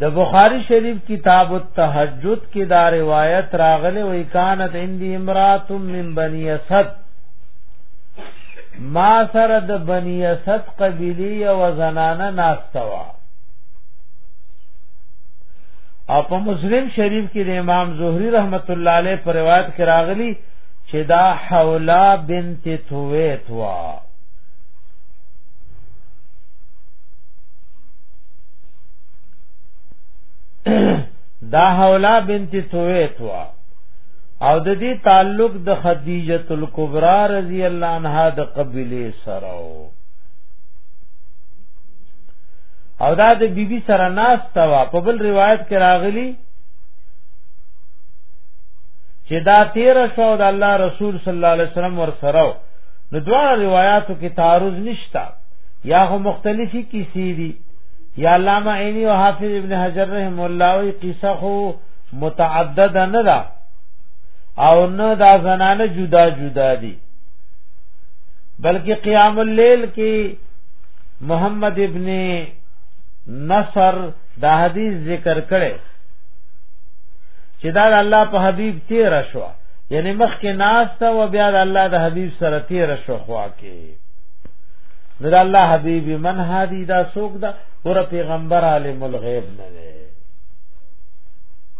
د بخاری شریف کتاب التهجد کې دا روایت راغلی وی کانت عندي امرات من بني اسد ما سره د بني اسد قبيله او زنانه ناستوا او په مسلم شریف کې د امام زهري رحمت الله علیه پر روایت کې راغلی چې دا حولا بنت ثویت وا دا حولا بنت سویت وا او د دې تعلق د خدیجه الکبرى رضی الله عنها د قبیله سره او دا د بیبي بی سره ناس توا په بل روایت کې راغلی چې دا 13 شو د الله رسول صلی الله علیه وسلم ور سره نو دوا روایتو کې تعارض نشتا یا هم مختلفی کیسی دی یا علامہ عینی او حافظ ابن حجر رحم الله وی قصه خو متعدد نه دا او نه دا زنانه جدا جدا دی بلکې قیام الليل کې محمد ابن نصر دا حدیث ذکر کړي چې دا الله په حبیب تیر شو یعنی مخ کې ناس ته او بیا الله د حبیب سره تیر شو خوا کې نو دا الله حبیب من هادی دا سوق دا ور پیغمبر عالم الغیب نه دی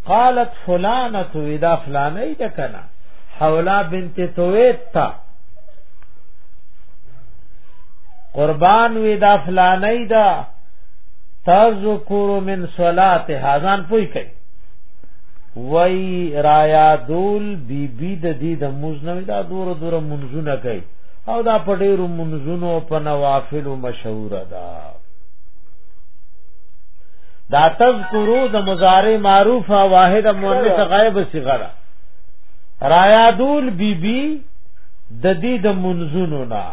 قالت فلانه اذا فلانه اذا کنا حولا بنت تویت تا قربان وی دا فلانه دا تذکر من صلات هاذان پوی کوي وای رایا دول بی بی د دې د موز نه دا دور دور منځونه کوي او دا په ډېرو منځونو په نوافل مشهور ده دا تذکرو د مضارع معروف واحد مؤنث غائب صیغه ده رایادول بی بی د دې د منځونو نه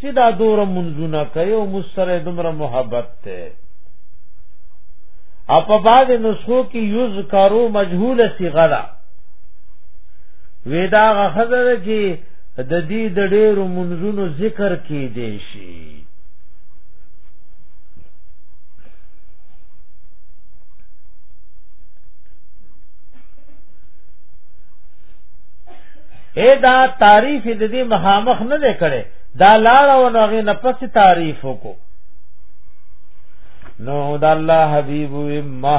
چې دا دور منځونه کوي او مستره دمر محبت ته اپ بعد نسخو کې یذکرو مجهول صیغه ده ودا غخذر چې د دې د ډېرو منځونو ذکر کې دی شي اے دا تعریف د دې مخامخ نه دی کړي دا لار او نوغه نفس تعریف وکړو نو دا الله حبیب مه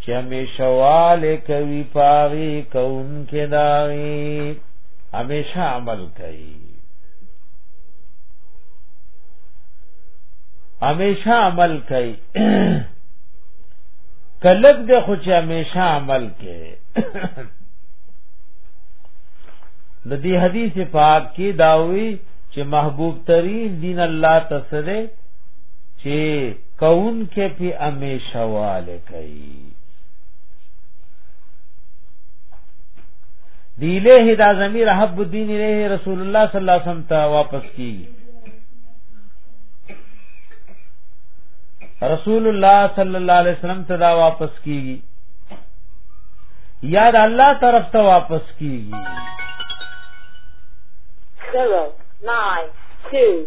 چې همیشواله کوي پاغي کون کې داغي همیشه عمل کوي همیشه عمل کوي کلک د خو چې همیشه عمل کوي د دې حدیث پاک کې داوي چې محبوب ترین دین الله تسره چې کون کې په همیشه والے کوي دی له دا ضمیر حب الدین له رسول الله صلی الله علیه وسلم ته واپس کی رسول الله صلی الله علیه وسلم ته دا واپس کیږي یاد الله طرف ته واپس کیږي 0 9 2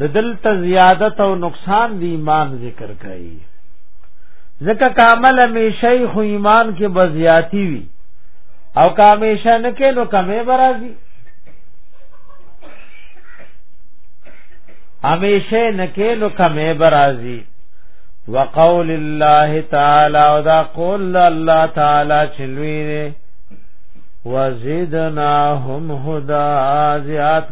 د دلته زیادت او نقصان دی ایمان ذکر کړي ځکه کامل همیشه خو ایمان کې بزیاتی وي او کامیشه نه کې نو کمې برازي همیشه نه کې نو کمې برازي وقول الله تعالی او دا قول الله تعالی چلوي وزدناهم هدى زیات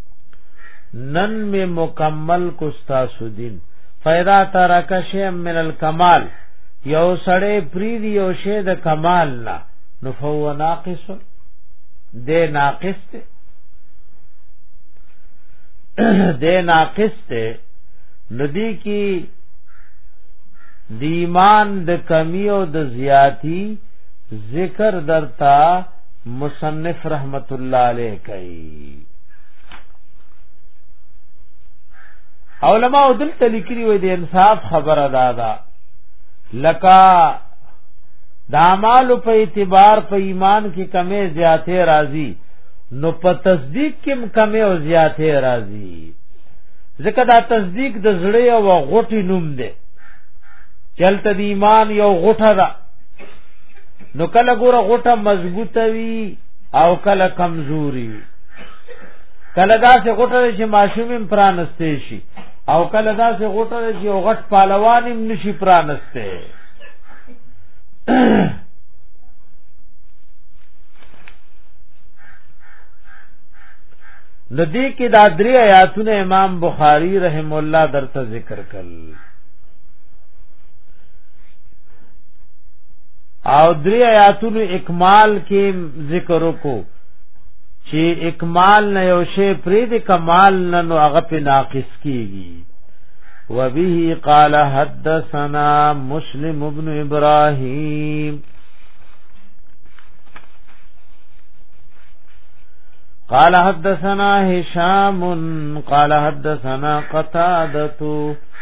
نن می مکمل کو تاسو دین فیدا ترک شی من الکمال یو سړی پریدی یو شی د کمال نه نو فهو ناقص دی ناقص دی دی ناقص دی ندی کی دیمان د کمی او د زیاتی ذکر درتا مصنف رحمت الله علیه کوي علماء دلته لیکلي وي د انصاف خبره دا ده لکه د اعمالو په اعتبار په ایمان کې کمې زیاتې راځي نو په تصدیق کې کمې او زیاتې راځي ځکه دا تصدیق د زړه او غوټي نوم دی چلته د ایمان یو غوټه ده نو کله ګوره غوټه مضبوطه وي او کله کمزوري وي کله دا چې غټه شي ماشوم هم پرانسته شي او کله دا چې غټه شي او غټ پهلوان هم نشي پرانسته د دې کې دا درې آیاتونه امام بخاری رحم الله درته ذکر کړل او درې آیاتونو اکمال کې ذکر وکړو چې اکمال نه یو شی پرې د کمال نه نو هغه په ناقص کیږي وبه قال حدثنا مسلم ابن ابراهيم قال حدثنا هشام قال حدثنا قتاده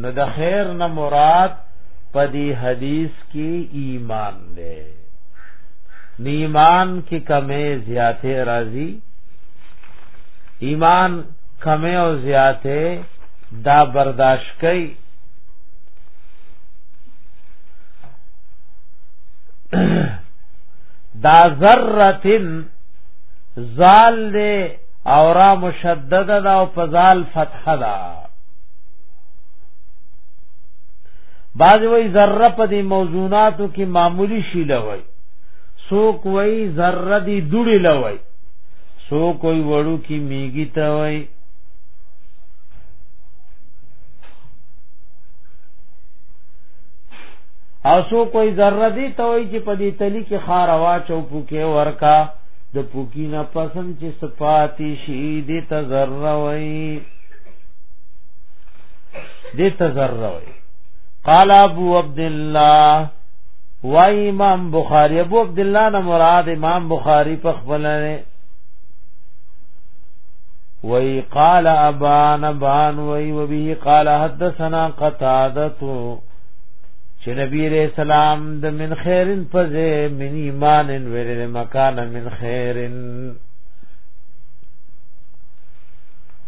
نو د خیر نه مراد پدی حدیث کې ایمان دی نیمان کې کمې زیاتې راځي ایمان کمې او زیاتې دا برداشت کوي دا ذرتن زال دے اورا مشدد دا او پزال فتح دا بعض وی ذره په دې موضوعاتو کې معمولی شی لوي سو کوئی ذره دی دوړي لوي سو کوئی وړو کې میګی تا وای او سو کوئی ذره دی ته وای چې په دې تلی کې خار وا چوپو کې ورکا د پوکی نه پسند چې صفاتی شی دې ته ذره وای دې تذرع وي قال ابو عبد الله و امام بخاری ابو عبد الله نه مراد امام بخاری په خپل نه وی قال ابان بان وی وبه قال حدثنا قتاده چې نبی رسول سلام د من خیرن فزه من ایمان ویل مکان من خیرن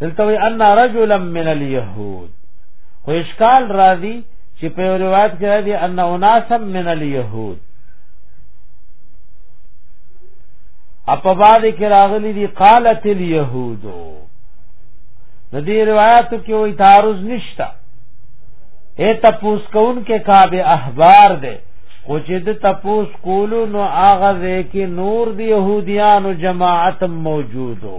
دلته وی ان رجلا من اليهود خو اشکال راځي چې په روایت کې راځي ان اناسا من اليهود اپا بعد کې راغلي دي قالت اليهود د دې روایت کې وې تعارض نشتا اے تپوس کون کې کعب احبار دے خو چې د تپوس کولو نو اغه کې نور دی يهوديان او جماعت موجودو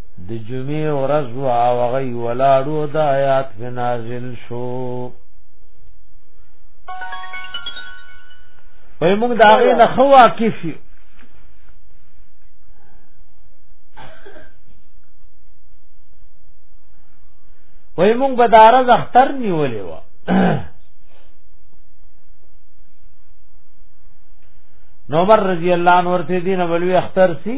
د جمعې ورځ وا وغي ولاړو د آیات په نازل شو وای موږ دا غي نه خو واقف یو وای موږ به دار ز اختر نیولې و نو عمر رضی الله عنه ورته دین ولوی اختر سی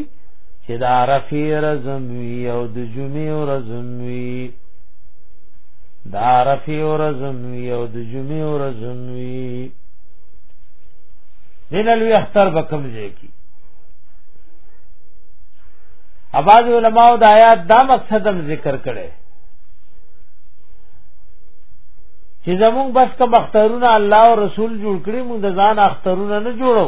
چې دا رفی رزموی او د جمعې رزموی دا رفی رزموی او د جمعې رزموی دین الوی اختر بکم ځای کی اباظ علماء د آیات دا مقصد هم ذکر کړي چې زموږ بس کوم اخترونه الله او رسول جوړ کړی موږ ځان اخترونه نه جوړو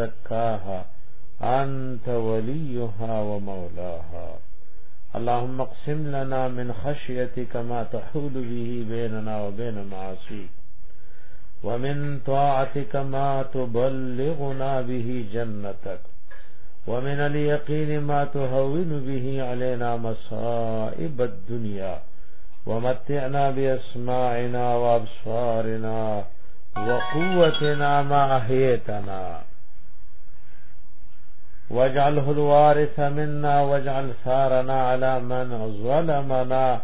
زكاها أنت وليها ومولاها اللهم اقسم لنا من خشيتك ما تحول به بيننا وبين معاصيك ومن طاعتك ما تبلغنا به جنتك ومن اليقين ما تهون به علينا مصائب الدنيا ومتعنا بأسماعنا وأبصارنا وقوتنا ما أحيتنا واجعله الوارث منا واجعل ثارنا على من ظلمنا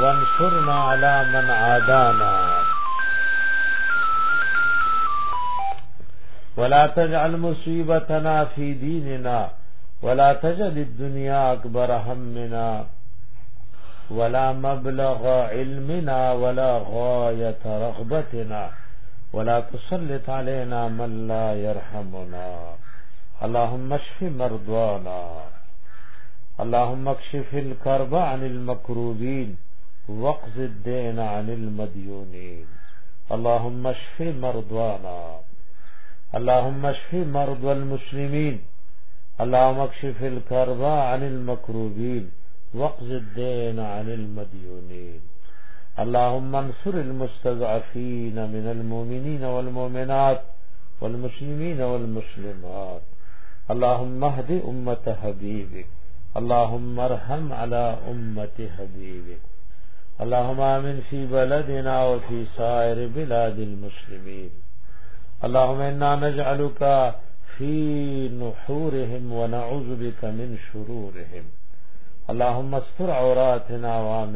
وانصرنا على من عادانا ولا تجعل مصيبتنا في ديننا ولا تجعل الدنيا اكبر همنا ولا مبلغ علمنا ولا غايه رغبتنا ولا تسلط علينا من لا يرحمنا اللهم اشف مرضانا اللهم اكشف الكرب عن المكروبين واقض الدين عن المديونين اللهم اشف مرضانا اللهم اشف مرضى المسلمين اللهم اكشف الكرباء عن المكروبين واقض الدين عن المديونين اللهم انصر المستضعفين من المؤمنين والمؤمنات والمسلمين والمسلمات اللهم اهد أمة حبيبك اللهم ارحم على أمة حبيبك اللهم آمن في بلدنا وفي سائر بلاد المسلمين اللهم انا نجعلك في نحورهم ونعوذ بك من شرورهم اللهم استر عوراتنا ومن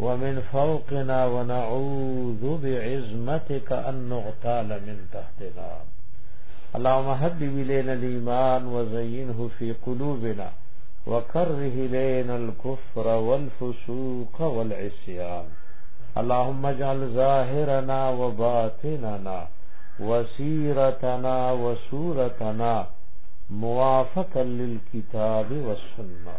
ومن فوقنا ونعوذ بعزمتك ان نغتال من تحتنا اللهم حبب الينا الايمان وزينه في قلوبنا وكره الينا الكفر والفسوق والعصيان اللهم اجعل ظاهرنا وباطننا وسيرتنا وسورتنا موافقا للكتاب والسنة